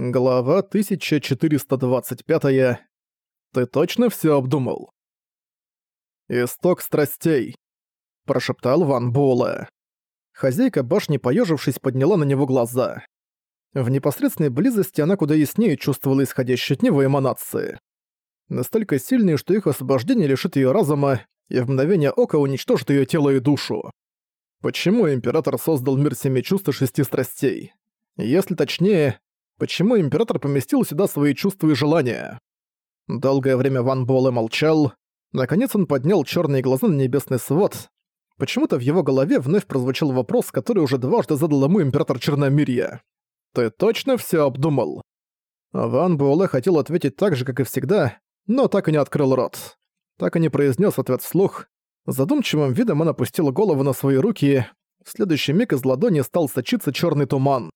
Глава 1425. Ты точно всё обдумал? «Исток страстей», – прошептал Ван Буэлэ. Хозяйка башни, поёжившись, подняла на него глаза. В непосредственной близости она куда яснее чувствовала исходящие от него эманации. Настолько сильные, что их освобождение лишит её разума и в мгновение ока уничтожит её тело и душу. Почему Император создал мир семи чувств и шести страстей? Если точнее, почему император поместил сюда свои чувства и желания. Долгое время Ван Буэлэ молчал. Наконец он поднял черные глаза на небесный свод. Почему-то в его голове вновь прозвучал вопрос, который уже дважды задал ему император Черномирья. «Ты точно все обдумал?» Ван Буэлэ хотел ответить так же, как и всегда, но так и не открыл рот. Так и не произнес ответ вслух. Задумчивым видом он опустил голову на свои руки. В следующий миг из ладони стал сочиться черный туман.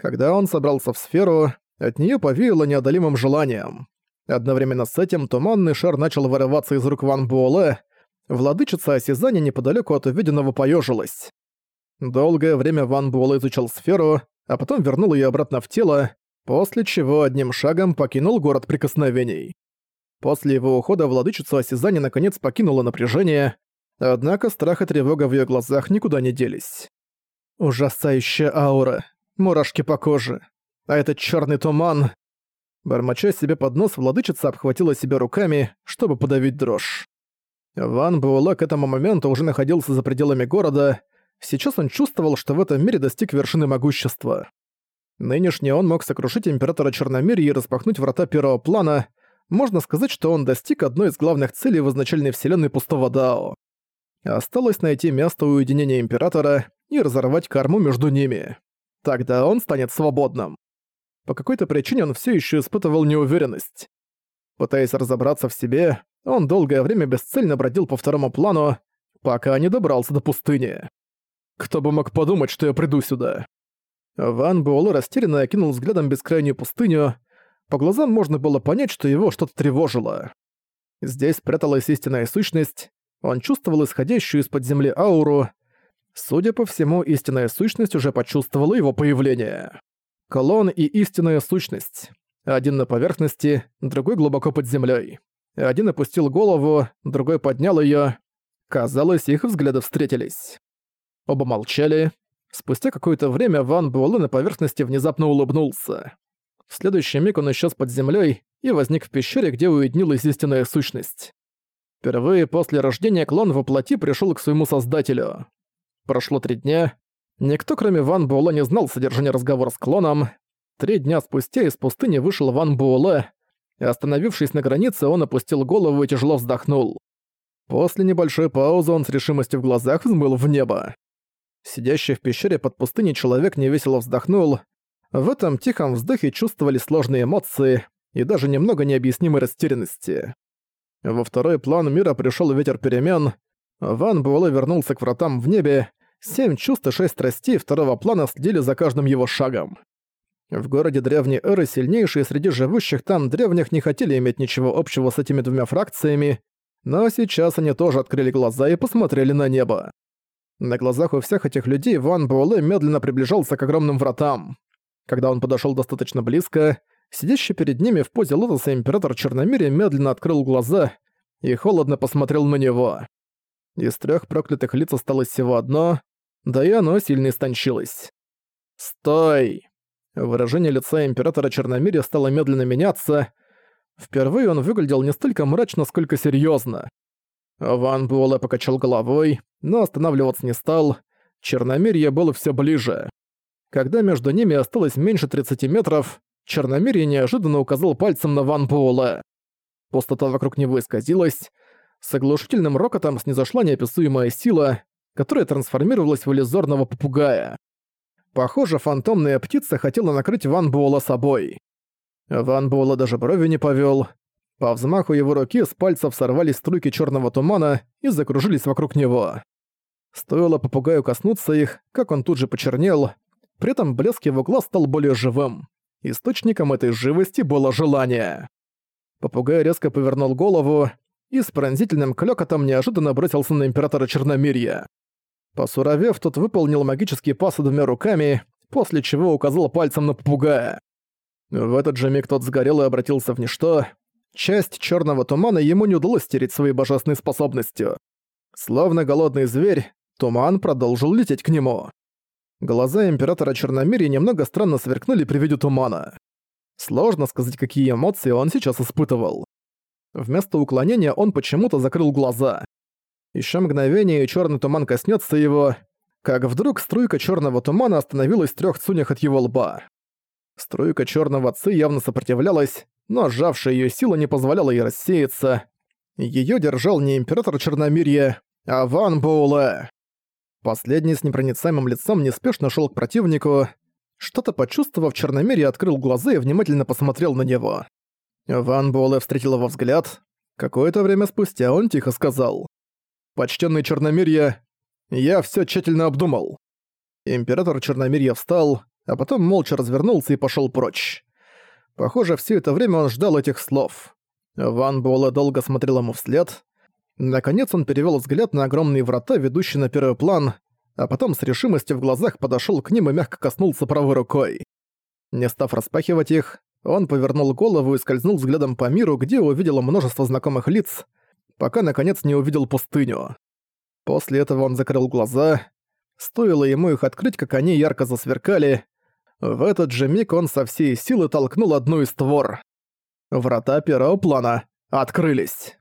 Когда он собрался в сферу, от нее повеяло неодолимым желанием. Одновременно с этим туманный шар начал вырываться из рук Ван Буэлэ, владычица осязания неподалеку от увиденного поежилась. Долгое время Ван Буэлэ изучал сферу, а потом вернул ее обратно в тело, после чего одним шагом покинул город прикосновений. После его ухода владычица осязания наконец покинула напряжение, однако страх и тревога в ее глазах никуда не делись. Ужасающая аура мурашки по коже. А этот черный туман... Бормоча себе под нос, владычица обхватила себя руками, чтобы подавить дрожь. Ван Буэлэ к этому моменту уже находился за пределами города. Сейчас он чувствовал, что в этом мире достиг вершины могущества. Нынешний он мог сокрушить Императора Черномирья и распахнуть врата первого плана. Можно сказать, что он достиг одной из главных целей в изначальной вселенной Пустого Дао. Осталось найти место уединения Императора и разорвать карму между ними. Тогда он станет свободным. По какой-то причине он все еще испытывал неуверенность. Пытаясь разобраться в себе, он долгое время бесцельно бродил по второму плану, пока не добрался до пустыни. Кто бы мог подумать, что я приду сюда? Ван Буэлэ растерянно окинул взглядом бескрайнюю пустыню. По глазам можно было понять, что его что-то тревожило. Здесь пряталась истинная сущность, он чувствовал исходящую из-под земли ауру, Судя по всему, истинная сущность уже почувствовала его появление. Колон и истинная сущность. Один на поверхности, другой глубоко под землей. Один опустил голову, другой поднял ее. Казалось, их взгляды встретились. Оба молчали. Спустя какое-то время Ван Буэлэ на поверхности внезапно улыбнулся. В следующий миг он исчез под землей и возник в пещере, где уединилась истинная сущность. Впервые после рождения клон воплоти пришел к своему создателю. Прошло три дня. Никто, кроме Ван Буэлэ, не знал содержания разговора с клоном. Три дня спустя из пустыни вышел Ван Буэлэ, остановившись на границе, он опустил голову и тяжело вздохнул. После небольшой паузы он с решимостью в глазах взмыл в небо. Сидящий в пещере под пустыней человек невесело вздохнул. В этом тихом вздохе чувствовали сложные эмоции и даже немного необъяснимой растерянности. Во второй план мира пришел ветер перемен. Ван Буэлэ вернулся к вратам в небе, Семь чувств и шесть страстей второго плана следили за каждым его шагом. В городе Древней Эры сильнейшие среди живущих там древних не хотели иметь ничего общего с этими двумя фракциями, но сейчас они тоже открыли глаза и посмотрели на небо. На глазах у всех этих людей Ван Буэлэ медленно приближался к огромным вратам. Когда он подошёл достаточно близко, сидящий перед ними в позе лотоса император Черномирия медленно открыл глаза и холодно посмотрел на него. Из трёх проклятых лиц осталось всего одно, да и оно сильно истончилось. «Стой!» Выражение лица Императора Черномирия стало медленно меняться. Впервые он выглядел не столько мрачно, сколько серьезно. Ван Буэлэ покачал головой, но останавливаться не стал. Черномирье было все ближе. Когда между ними осталось меньше 30 метров, Черномирье неожиданно указал пальцем на Ван Буэлэ. Пустота вокруг него исказилась. С оглушительным рокотом снизошла неописуемая сила, которая трансформировалась в иллюзорного попугая. Похоже, фантомная птица хотела накрыть Ван Буэлла собой. Ван Буэлла даже брови не повёл. По взмаху его руки с пальцев сорвались струйки черного тумана и закружились вокруг него. Стоило попугаю коснуться их, как он тут же почернел, при этом блеск его глаз стал более живым. Источником этой живости было желание. Попугай резко повернул голову и с пронзительным клёкотом неожиданно бросился на Императора Черномирья. Посуровев, тот выполнил магический пас двумя руками, после чего указал пальцем на попугая. В этот же миг тот сгорел и обратился в ничто. Часть черного тумана ему не удалось стереть своей божественной способностью. Словно голодный зверь, туман продолжил лететь к нему. Глаза Императора Черномирия немного странно сверкнули при виде тумана. Сложно сказать, какие эмоции он сейчас испытывал. Вместо уклонения он почему-то закрыл глаза. Еще мгновение, и черный туман коснется его, как вдруг струйка черного тумана остановилась в трех цунях от его лба. Струйка черного ци явно сопротивлялась, но сжавшая ее сила не позволяла ей рассеяться. Ее держал не император Черномирья, а Ван Боуле. Последний с непроницаемым лицом неспешно шел к противнику. Что-то почувствовав, Черномирье открыл глаза и внимательно посмотрел на него. Ван Буэлэ встретил его взгляд. Какое-то время спустя он тихо сказал. «Почтенный Черномирье, я все тщательно обдумал». Император Черномирья встал, а потом молча развернулся и пошел прочь. Похоже, все это время он ждал этих слов. Ван Буэлэ долго смотрел ему вслед, Наконец он перевёл взгляд на огромные врата, ведущие на первый план, а потом с решимостью в глазах подошёл к ним и мягко коснулся правой рукой. Не став распахивать их, он повернул голову и скользнул взглядом по миру, где увидел множество знакомых лиц, пока наконец не увидел пустыню. После этого он закрыл глаза. Стоило ему их открыть, как они ярко засверкали. В этот же миг он со всей силы толкнул одну из твор. Врата первого плана открылись.